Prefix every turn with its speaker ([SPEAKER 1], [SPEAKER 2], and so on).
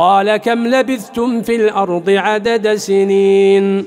[SPEAKER 1] قال كم لبثتم في الأرض عدد سنين